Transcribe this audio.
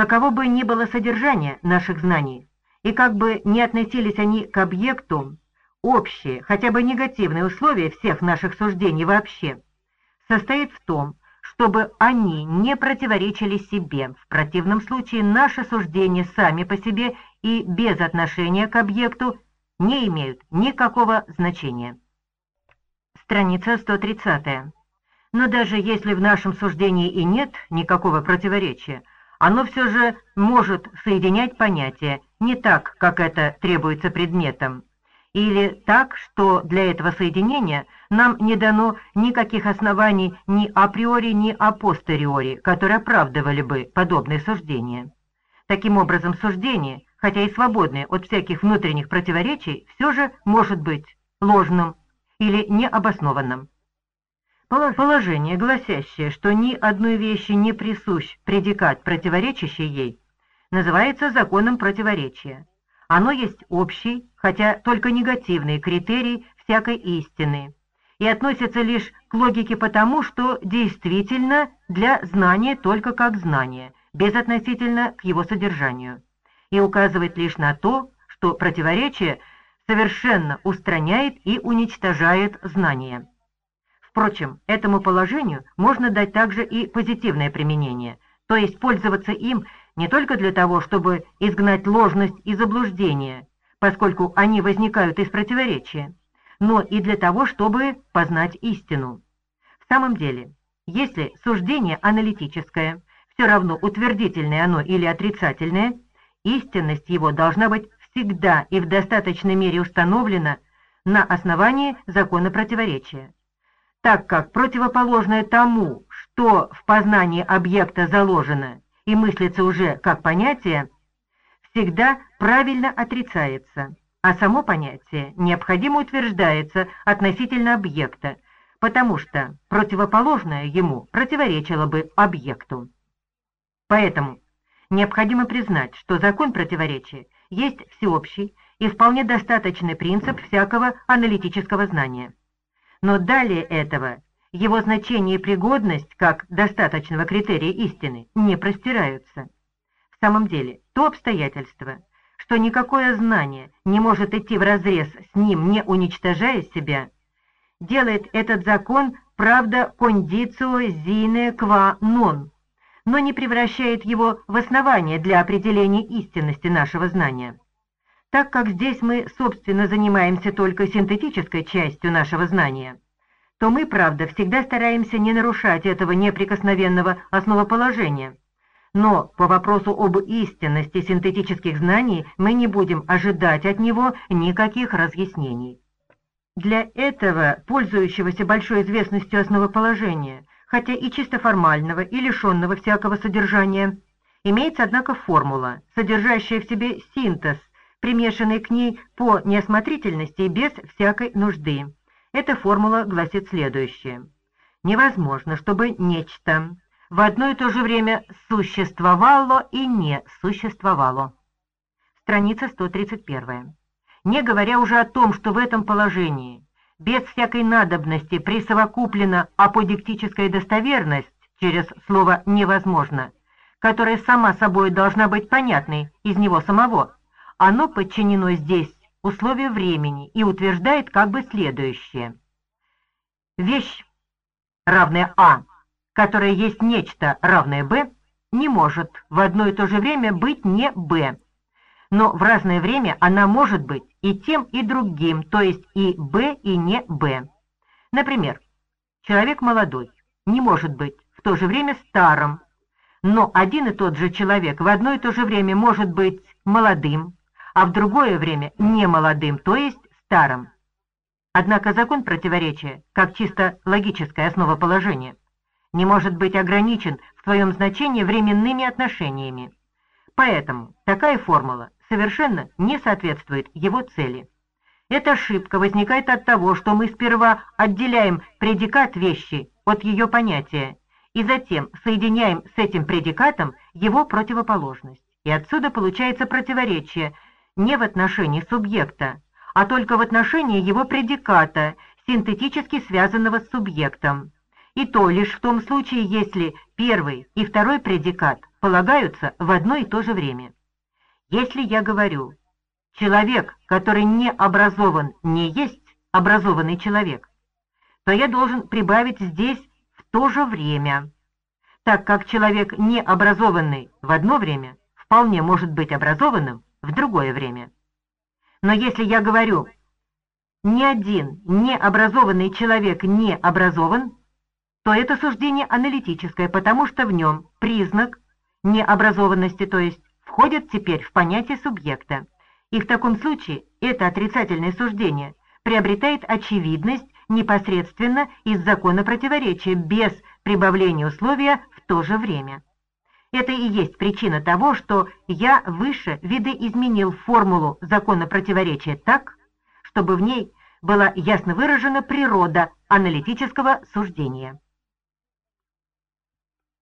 Каково бы ни было содержание наших знаний, и как бы ни относились они к объекту, общие, хотя бы негативные условия всех наших суждений вообще, состоит в том, чтобы они не противоречили себе. В противном случае наши суждения сами по себе и без отношения к объекту не имеют никакого значения. Страница 130. Но даже если в нашем суждении и нет никакого противоречия, оно все же может соединять понятия не так, как это требуется предметом, или так, что для этого соединения нам не дано никаких оснований ни априори, ни апостериори, которые оправдывали бы подобные суждения. Таким образом, суждение, хотя и свободное от всяких внутренних противоречий, все же может быть ложным или необоснованным. Положение, гласящее, что ни одной вещи не присущ предикат, противоречащий ей, называется законом противоречия. Оно есть общий, хотя только негативный критерий всякой истины и относится лишь к логике потому, что действительно для знания только как знание, безотносительно к его содержанию, и указывает лишь на то, что противоречие совершенно устраняет и уничтожает знание. Впрочем, этому положению можно дать также и позитивное применение, то есть пользоваться им не только для того, чтобы изгнать ложность и заблуждение, поскольку они возникают из противоречия, но и для того, чтобы познать истину. В самом деле, если суждение аналитическое, все равно утвердительное оно или отрицательное, истинность его должна быть всегда и в достаточной мере установлена на основании закона противоречия так как противоположное тому, что в познании объекта заложено и мыслится уже как понятие, всегда правильно отрицается, а само понятие необходимо утверждается относительно объекта, потому что противоположное ему противоречило бы объекту. Поэтому необходимо признать, что закон противоречия есть всеобщий и вполне достаточный принцип всякого аналитического знания но далее этого его значение и пригодность как достаточного критерия истины не простираются. В самом деле, то обстоятельство, что никакое знание не может идти вразрез с ним, не уничтожая себя, делает этот закон правда кондицио зине qua non, но не превращает его в основание для определения истинности нашего знания. Так как здесь мы, собственно, занимаемся только синтетической частью нашего знания, то мы, правда, всегда стараемся не нарушать этого неприкосновенного основоположения. Но по вопросу об истинности синтетических знаний мы не будем ожидать от него никаких разъяснений. Для этого, пользующегося большой известностью основоположения, хотя и чисто формального и лишенного всякого содержания, имеется, однако, формула, содержащая в себе синтез примешанный к ней по неосмотрительности и без всякой нужды. Эта формула гласит следующее. Невозможно, чтобы нечто в одно и то же время существовало и не существовало. Страница 131. Не говоря уже о том, что в этом положении без всякой надобности присовокуплена аподиктическая достоверность через слово «невозможно», которая сама собой должна быть понятной из него самого, оно подчинено здесь условию времени и утверждает как бы следующее. Вещь, равная А, которая есть нечто, равное Б, не может в одно и то же время быть не Б, но в разное время она может быть и тем, и другим, то есть и Б, и не Б. Например, человек молодой не может быть в то же время старым, но один и тот же человек в одно и то же время может быть молодым, а в другое время не молодым, то есть старым. Однако закон противоречия, как чисто логическое основоположение, не может быть ограничен в своем значении временными отношениями. Поэтому такая формула совершенно не соответствует его цели. Эта ошибка возникает от того, что мы сперва отделяем предикат вещи от ее понятия, и затем соединяем с этим предикатом его противоположность. И отсюда получается противоречие – не в отношении субъекта, а только в отношении его предиката, синтетически связанного с субъектом. и то лишь в том случае, если первый и второй предикат полагаются в одно и то же время. Если я говорю «человек, который не образован, не есть образованный человек», то я должен прибавить здесь в то же время, так как человек необразованный в одно время вполне может быть образованным в другое время. Но если я говорю «ни один необразованный человек не образован», то это суждение аналитическое, потому что в нем признак необразованности, то есть входит теперь в понятие субъекта. И в таком случае это отрицательное суждение приобретает очевидность непосредственно из закона противоречия, без прибавления условия в то же время. Это и есть причина того, что я выше видоизменил формулу закона противоречия так, чтобы в ней была ясно выражена природа аналитического суждения.